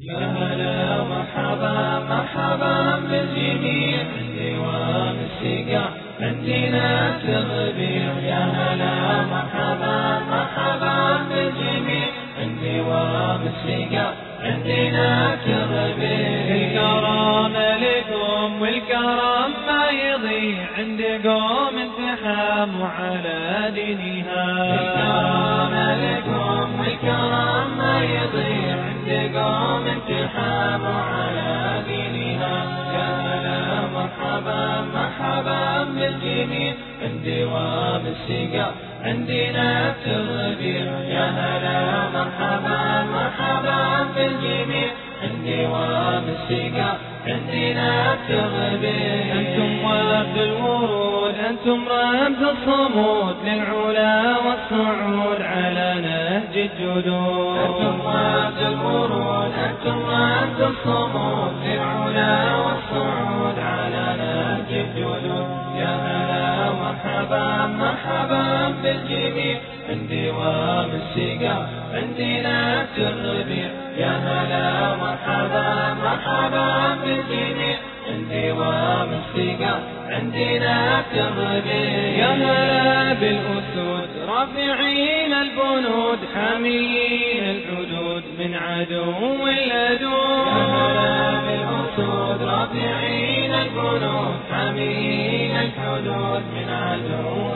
يا هلا مرحبا مرحبا بالجميع. دوام السقا عندنا الربيع يا هلا مرحبا مرحبا بالجميع. دوام السقا عندنا الربيع الكرم لكم والكرم ما يضيع. عند قوم انتحام على دينها. الكرم لكم والكرم مرحبا بالجميع عند دوام السقا عندنا الربيع. يا هلا مرحبا مرحبا بالجميع. عند دوام السقا عندنا الربيع. أنتم وفد الورود أنتم رمز الصمود. للعلا والصعود على نهج الجدود. أنتم وفد الورود أنتم رمز الصمود. مرحبا بالجميع عند دوام السقا عندنا الربيع. يا هلا مرحبا مرحبا بالجميع. عند دوام السقا عندنا الربيع. يا هلا بالأسود رافعين البنود حاميين الحدود من عدو الأدود يا هلا بالأسود رافعين البنود حاميين الحدود من عدو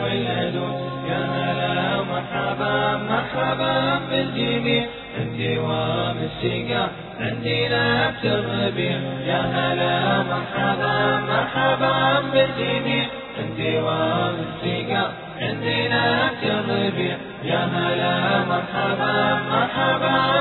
مرحبا بالجميع عند دوام السقا عندنا الربيع يا هلا مرحبا مرحبا بالجميع عند دوام السقا عندنا الربيع يا هلا مرحبا مرحبا